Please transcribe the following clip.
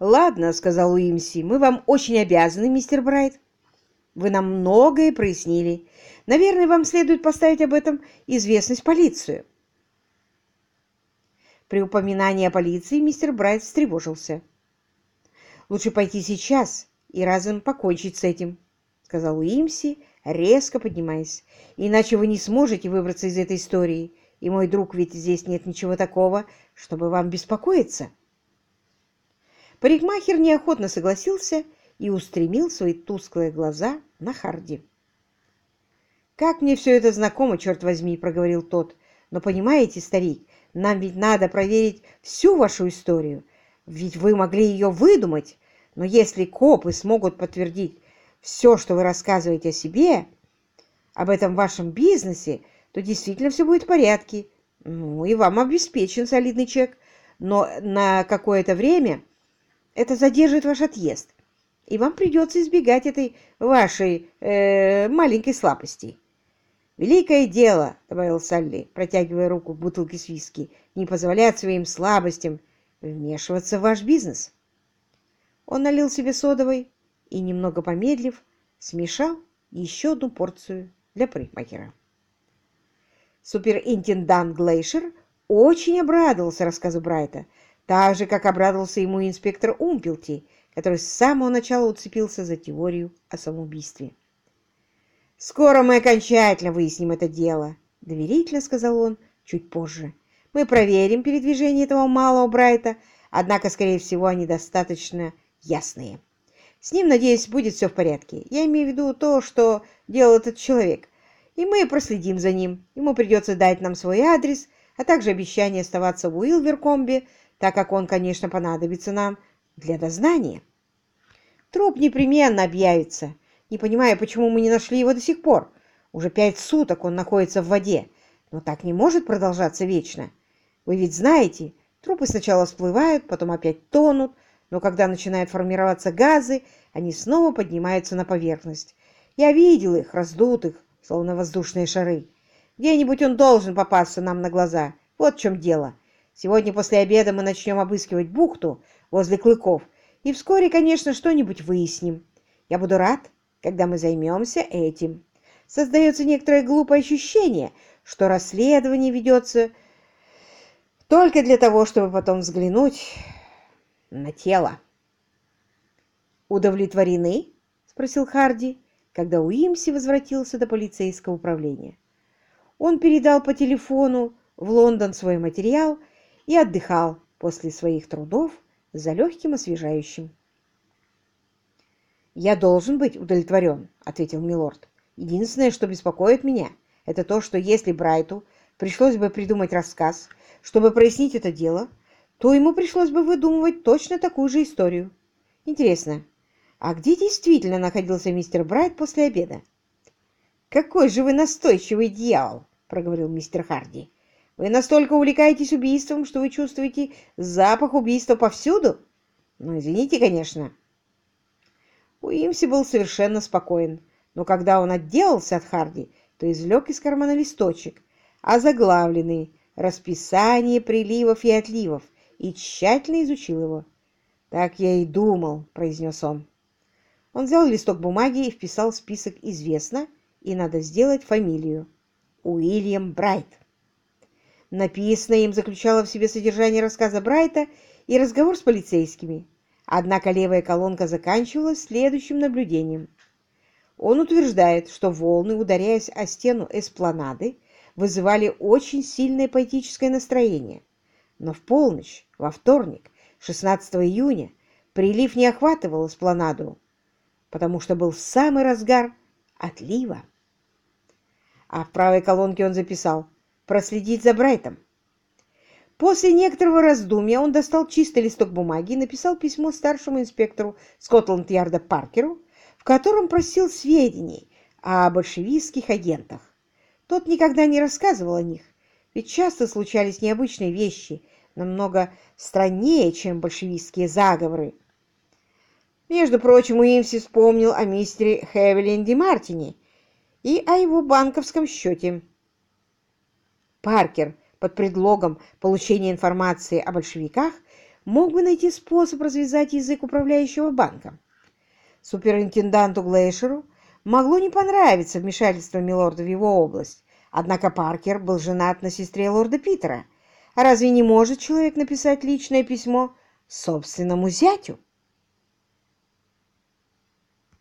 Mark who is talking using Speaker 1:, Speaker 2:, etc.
Speaker 1: «Ладно», — сказал Уимси, — «мы вам очень обязаны, мистер Брайт. Вы нам многое прояснили. Наверное, вам следует поставить об этом известность полицию». При упоминании о полиции мистер Брайт встревожился. «Лучше пойти сейчас и разом покончить с этим», — сказал Уимси, резко поднимаясь. «Иначе вы не сможете выбраться из этой истории, и, мой друг, ведь здесь нет ничего такого, чтобы вам беспокоиться». Парикмахер неохотно согласился и устремил свои тусклые глаза на Харди. «Как мне все это знакомо, черт возьми!» — проговорил тот. «Но понимаете, старик, нам ведь надо проверить всю вашу историю, ведь вы могли ее выдумать, но если копы смогут подтвердить все, что вы рассказываете о себе, об этом вашем бизнесе, то действительно все будет в порядке. Ну, и вам обеспечен солидный чек, но на какое-то время это задержит ваш отъезд, и вам придется избегать этой вашей э, маленькой слабости. «Великое дело», — добавил Салли, протягивая руку к бутылке с виски, «не позволять своим слабостям вмешиваться в ваш бизнес». Он налил себе содовой и, немного помедлив, смешал еще одну порцию для парикмахера. Суперинтендант Глейшер очень обрадовался рассказу Брайта, так же, как обрадовался ему инспектор Умпелти, который с самого начала уцепился за теорию о самоубийстве. «Скоро мы окончательно выясним это дело», — доверительно сказал он чуть позже. «Мы проверим передвижение этого малого Брайта, однако, скорее всего, они достаточно ясные. С ним, надеюсь, будет все в порядке. Я имею в виду то, что делал этот человек, и мы проследим за ним. Ему придется дать нам свой адрес, а также обещание оставаться в Уилверкомбе, так как он, конечно, понадобится нам для дознания. Труп непременно объявится. Не понимаю, почему мы не нашли его до сих пор. Уже пять суток он находится в воде, но так не может продолжаться вечно. Вы ведь знаете, трупы сначала всплывают, потом опять тонут, но когда начинают формироваться газы, они снова поднимаются на поверхность. Я видел их, раздутых, словно воздушные шары. Где-нибудь он должен попасться нам на глаза. Вот в чем дело. Сегодня после обеда мы начнем обыскивать бухту возле клыков, и вскоре, конечно, что-нибудь выясним. Я буду рад, когда мы займемся этим. Создается некоторое глупое ощущение, что расследование ведется только для того, чтобы потом взглянуть на тело. «Удовлетворены?» — спросил Харди, когда Уимси возвратился до полицейского управления. Он передал по телефону в Лондон свой материал и отдыхал после своих трудов за легким освежающим. «Я должен быть удовлетворен», — ответил Милорд. «Единственное, что беспокоит меня, это то, что если Брайту пришлось бы придумать рассказ, чтобы прояснить это дело, то ему пришлось бы выдумывать точно такую же историю. Интересно, а где действительно находился мистер Брайт после обеда? «Какой же вы настойчивый дьявол!» — проговорил мистер Харди. «Вы настолько увлекаетесь убийством, что вы чувствуете запах убийства повсюду? Ну, извините, конечно». Уимси был совершенно спокоен, но когда он отделался от Харди, то извлек из кармана листочек, озаглавленный «Расписание приливов и отливов» и тщательно изучил его. «Так я и думал», — произнес он. Он взял листок бумаги и вписал список «Известно» и надо сделать фамилию. Уильям Брайт. Написанное им заключало в себе содержание рассказа Брайта и разговор с полицейскими. Однако левая колонка заканчивалась следующим наблюдением. Он утверждает, что волны, ударяясь о стену эспланады, вызывали очень сильное поэтическое настроение. Но в полночь, во вторник, 16 июня, прилив не охватывал эспланаду, потому что был в самый разгар отлива. А в правой колонке он записал «Проследить за Брайтом». После некоторого раздумья он достал чистый листок бумаги и написал письмо старшему инспектору Скотланд-Ярда Паркеру, в котором просил сведений о большевистских агентах. Тот никогда не рассказывал о них, ведь часто случались необычные вещи, намного страннее, чем большевистские заговоры. Между прочим, Уимси вспомнил о мистере Хевеленде Мартине и о его банковском счете. Паркер под предлогом получения информации о большевиках мог бы найти способ развязать язык управляющего банком. Суперинтенданту Глейшеру могло не понравиться вмешательство милорда в его область, однако Паркер был женат на сестре лорда Питера. А разве не может человек написать личное письмо собственному зятю?